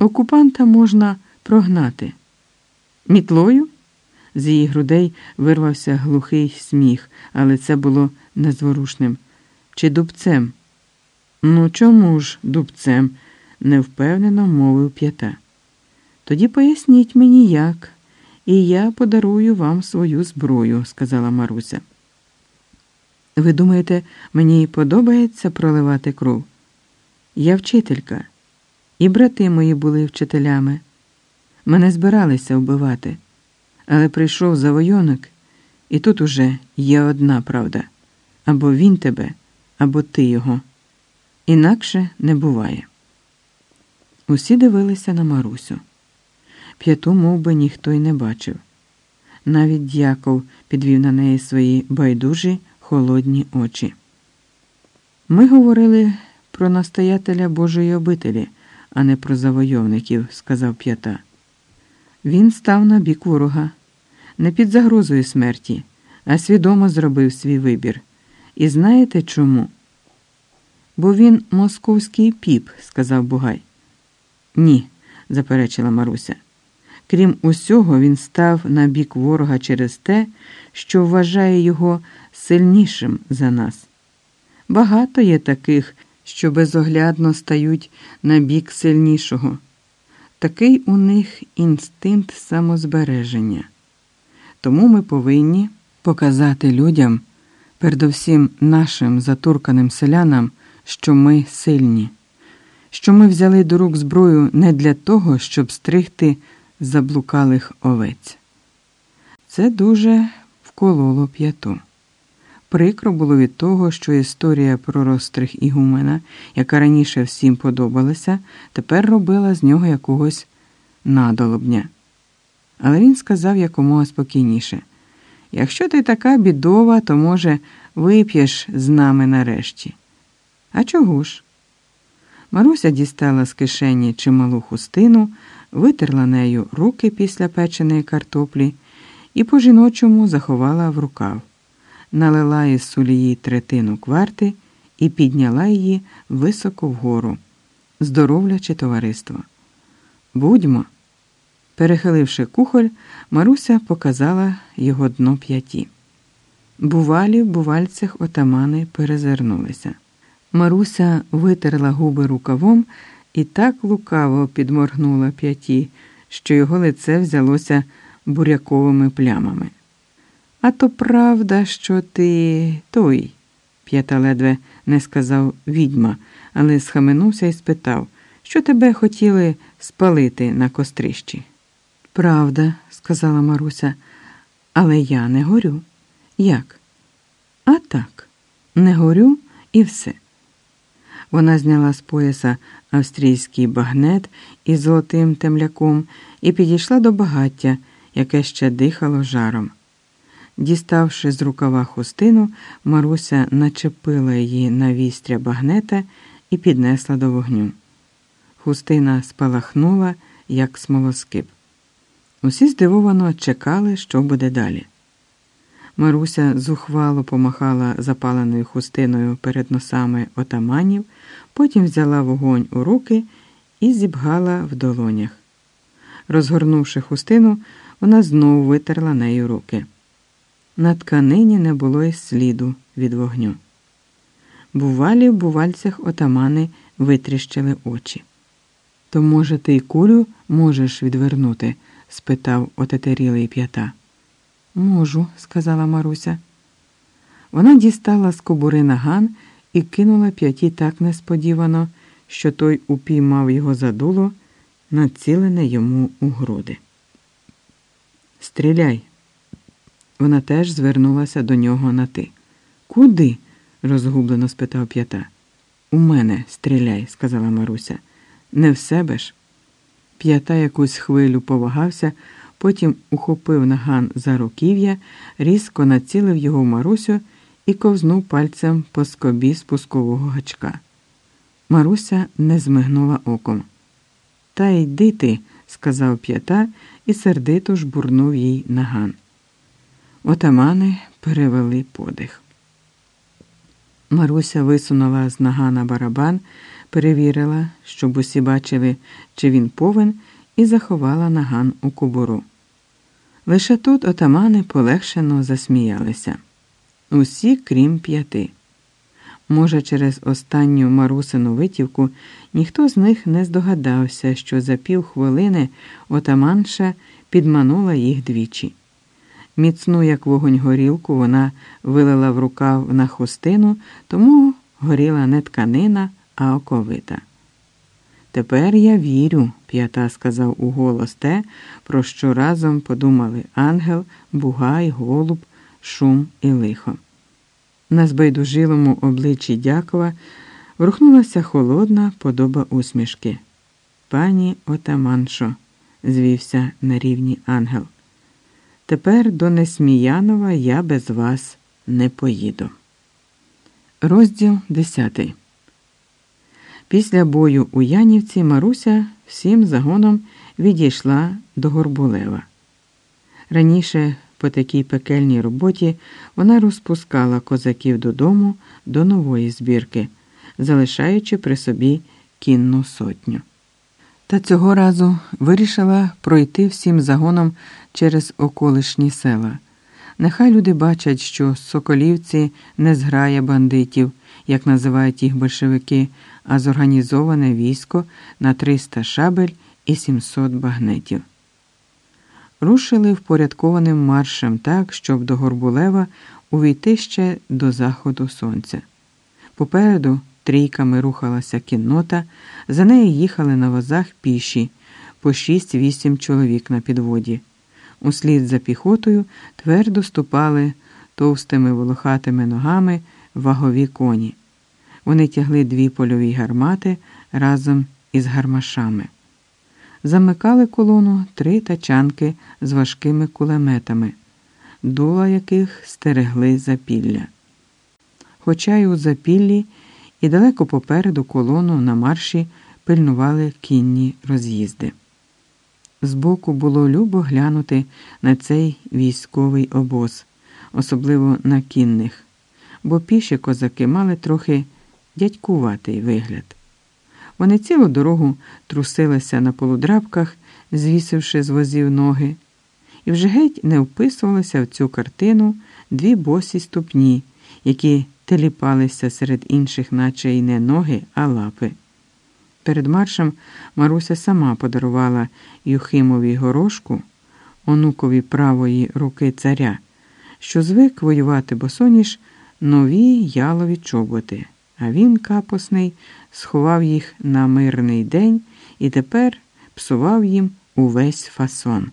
Окупанта можна прогнати. Мітлою? З її грудей вирвався глухий сміх, але це було незворушним. Чи дубцем? Ну, чому ж дубцем? невпевнено мовив п'ята. Тоді поясніть мені як, і я подарую вам свою зброю, сказала Маруся. Ви думаєте, мені подобається проливати кров? Я вчителька, і брати мої були вчителями. Мене збиралися вбивати, але прийшов завойонок, і тут уже є одна правда або він тебе, або ти його. Інакше не буває. Усі дивилися на Марусю. П'яту мов би, ніхто й не бачив. Навіть дяков підвів на неї свої байдужі холодні очі. Ми говорили про настоятеля Божої обителі, а не про завойовників, сказав п'ята. Він став на бік ворога, не під загрозою смерті, а свідомо зробив свій вибір. І знаєте чому? Бо він московський піп, сказав Бугай. Ні, заперечила Маруся. Крім усього, він став на бік ворога через те, що вважає його сильнішим за нас. Багато є таких, що безоглядно стають на бік сильнішого. Такий у них інстинкт самозбереження. Тому ми повинні показати людям, передовсім нашим затурканим селянам, що ми сильні, що ми взяли до рук зброю не для того, щоб стригти заблукалих овець. Це дуже вкололо п'яту. Прикро було від того, що історія про розстриг Ігумена, яка раніше всім подобалася, тепер робила з нього якогось надолобня. Але він сказав якомога спокійніше якщо ти така бідова, то, може, вип'єш з нами нарешті. А чого ж? Маруся дістала з кишені чималу хустину, витерла нею руки після печеної картоплі і по жіночому заховала в рукав, налила із сулії третину кварти і підняла її високо вгору, здоровлячи товариство. Будьмо. Перехиливши кухоль, Маруся показала його дно п'яті. Бувалі в бувальцях отамани перезирнулися. Маруся витерла губи рукавом і так лукаво підморгнула п'яті, що його лице взялося буряковими плямами. А то правда, що ти той, п'ята ледве не сказав відьма, але схаменувся і спитав, що тебе хотіли спалити на кострищі. Правда, сказала Маруся, але я не горю. Як? А так, не горю і все. Вона зняла з пояса австрійський багнет із золотим темляком і підійшла до багаття, яке ще дихало жаром. Діставши з рукава хустину, Маруся начепила її на вістря багнета і піднесла до вогню. Хустина спалахнула, як смолоскип. Усі здивовано чекали, що буде далі. Маруся зухвало помахала запаленою хустиною перед носами отаманів, потім взяла вогонь у руки і зібгала в долонях. Розгорнувши хустину, вона знову витерла нею руки. На тканині не було й сліду від вогню. Бувалі в бувальцях отамани витріщили очі. То, може, ти й кулю можеш відвернути? спитав отетерілий п'ята. Можу, сказала Маруся. Вона дістала з кобури наган і кинула п'яті так несподівано, що той упіймав його за дуло, націлене йому у груди. Стріляй. Вона теж звернулася до нього на ти. Куди? розгублено спитав п'ята. У мене стріляй, сказала Маруся. Не в себе ж. П'ята якусь хвилю повагався, потім ухопив наган за руків'я, різко націлив його в Марусю і ковзнув пальцем по скобі спускового гачка. Маруся не змигнула оком. Та йди ти, сказав п'ята і сердито жбурнув їй наган. Отамани перевели подих. Маруся висунула з нагана барабан, перевірила, щоб усі бачили, чи він повен, і заховала наган у кобуру. Лише тут отамани полегшено засміялися. Усі, крім п'яти. Може, через останню марусину витівку ніхто з них не здогадався, що за півхвилини отаманша підманула їх двічі. Міцну, як вогонь горілку, вона вилила в рукав на хустину, тому горіла не тканина, а оковита. Тепер я вірю, п'ята сказав уголос те, про що разом подумали ангел, бугай, голуб, шум і лихо. На збайдужилому обличчі Дякова врухнулася холодна подоба усмішки. Пані отаманшо, звівся на рівні ангел. Тепер до Несміянова я без вас не поїду. Розділ 10 Після бою у Янівці Маруся всім загоном відійшла до Горбулева. Раніше по такій пекельній роботі вона розпускала козаків додому до нової збірки, залишаючи при собі кінну сотню. Та цього разу вирішила пройти всім загоном через околишні села. Нехай люди бачать, що соколівці не зграя бандитів, як називають їх большевики, а зорганізоване військо на 300 шабель і 700 багнетів. Рушили впорядкованим маршем так, щоб до Горбулева увійти ще до заходу сонця. Попереду трійками рухалася кіннота, за нею їхали на возах піші по 6-8 чоловік на підводі. Услід за піхотою твердо ступали товстими волохатими ногами вагові коні. Вони тягли дві польові гармати разом із гармашами. Замикали колону три тачанки з важкими кулеметами, дула яких стерегли запілля. Хоча й у запіллі і далеко попереду колону на марші пильнували кінні роз'їзди. Збоку було любо глянути на цей військовий обоз, особливо на кінних, бо піші козаки мали трохи дядькуватий вигляд. Вони цілу дорогу трусилися на полудрабках, звісивши з возів ноги, і вже геть не вписувалися в цю картину дві босі ступні, які теліпалися серед інших, наче й не ноги, а лапи. Перед маршем Маруся сама подарувала Юхимові горошку, онукові правої руки царя, що звик воювати босоніж нові ялові чоботи, а він, капосний, сховав їх на мирний день і тепер псував їм увесь фасон.